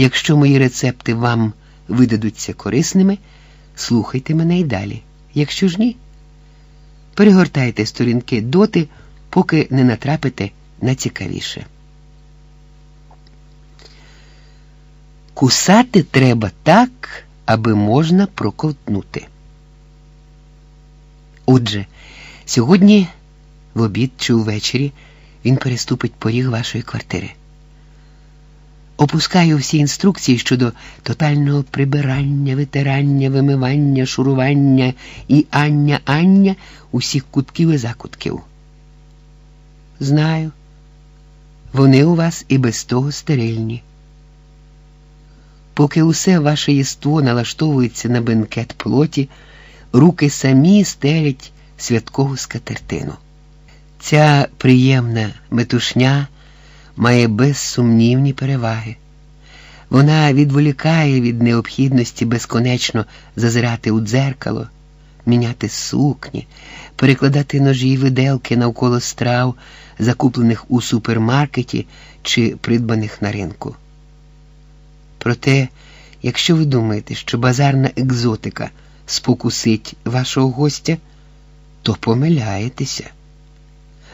Якщо мої рецепти вам видадуться корисними, слухайте мене й далі. Якщо ж ні, перегортайте сторінки доти, поки не натрапите на цікавіше. Кусати треба так, аби можна проковтнути. Отже, сьогодні в обід чи увечері він переступить поріг вашої квартири. Опускаю всі інструкції щодо тотального прибирання, витирання, вимивання, шурування і ання ання усіх кутків і закутків. Знаю, вони у вас і без того стерильні. Поки усе ваше єство налаштовується на бенкет плоті, руки самі стелять святкову скатертину. Ця приємна метушня має безсумнівні переваги. Вона відволікає від необхідності безконечно зазирати у дзеркало, міняти сукні, перекладати ножі й виделки навколо страв, закуплених у супермаркеті чи придбаних на ринку. Проте, якщо ви думаєте, що базарна екзотика спокусить вашого гостя, то помиляєтеся.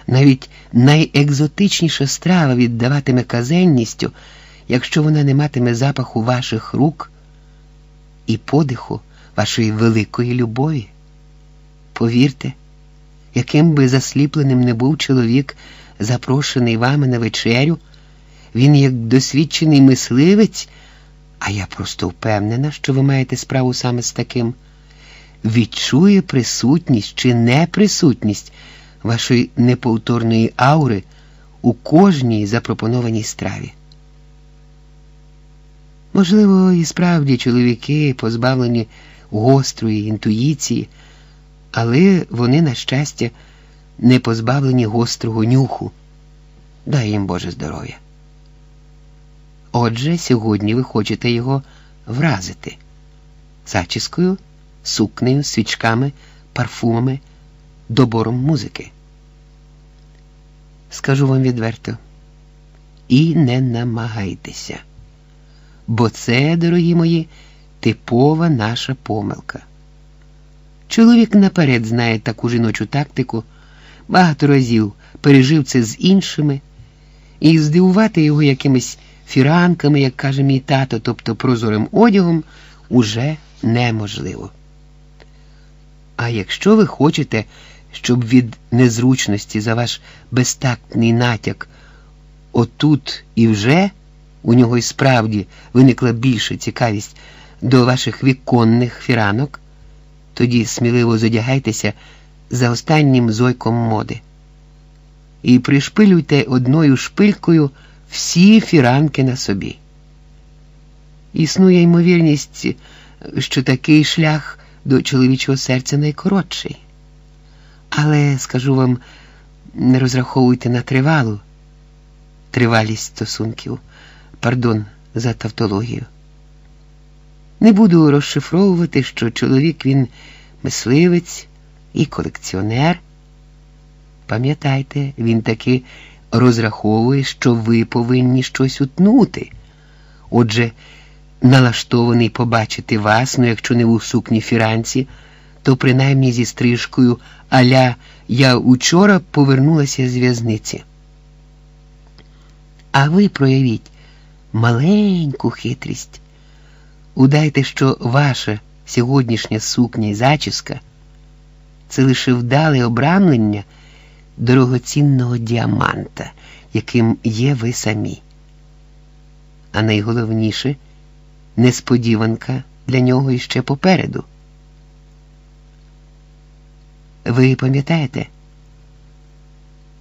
Навіть найекзотичніша страва віддаватиме казенністю, якщо вона не матиме запаху ваших рук і подиху вашої великої любові. Повірте, яким би засліпленим не був чоловік, запрошений вами на вечерю, він, як досвідчений мисливець, а я просто впевнена, що ви маєте справу саме з таким, відчує присутність чи неприсутність вашої неповторної аури у кожній запропонованій страві. Можливо, і справді чоловіки позбавлені гострої інтуїції, але вони, на щастя, не позбавлені гострого нюху. Дай їм Боже здоров'я. Отже, сьогодні ви хочете його вразити зачіскою, сукнею, свічками, парфумами, добором музики. Скажу вам відверто, і не намагайтеся, бо це, дорогі мої, типова наша помилка. Чоловік наперед знає таку жіночу тактику, багато разів пережив це з іншими, і здивувати його якимись фіранками, як каже мій тато, тобто прозорим одягом, уже неможливо. А якщо ви хочете, щоб від незручності за ваш безтактний натяк отут і вже у нього й справді виникла більша цікавість до ваших віконних фіранок, тоді сміливо задягайтеся за останнім зойком моди. І пришпилюйте одною шпилькою всі фіранки на собі. Існує ймовірність, що такий шлях до чоловічого серця найкоротший. Але, скажу вам, не розраховуйте на тривалу тривалість стосунків, пардон за тавтологію. Не буду розшифровувати, що чоловік він мисливець і колекціонер. Пам'ятайте, він таки розраховує, що ви повинні щось утнути. Отже, налаштований побачити вас, ну якщо не у сукні фіранці, то принаймні зі стрижкою аля я учора повернулася з в'язниці. А ви проявіть маленьку хитрість. Удайте, що ваша сьогоднішня сукня і зачіска це лише вдале обрамлення дорогоцінного діаманта, яким є ви самі. А найголовніше несподіванка для нього іще попереду. Ви пам'ятаєте?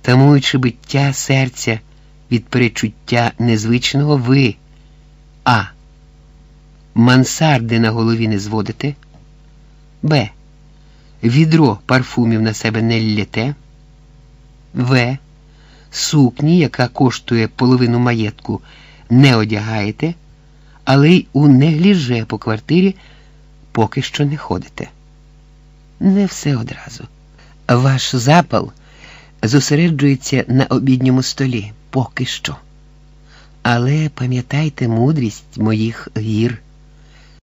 Тамуючи биття серця від перечуття незвичного ви, а. Мансарди на голові не зводите, Б. Відро парфумів на себе не ллєте, В. Сукні, яка коштує половину маєтку, не одягаєте, але й у негліже по квартирі поки що не ходите. Не все одразу. Ваш запал зосереджується на обідньому столі поки що. Але пам'ятайте мудрість моїх гір.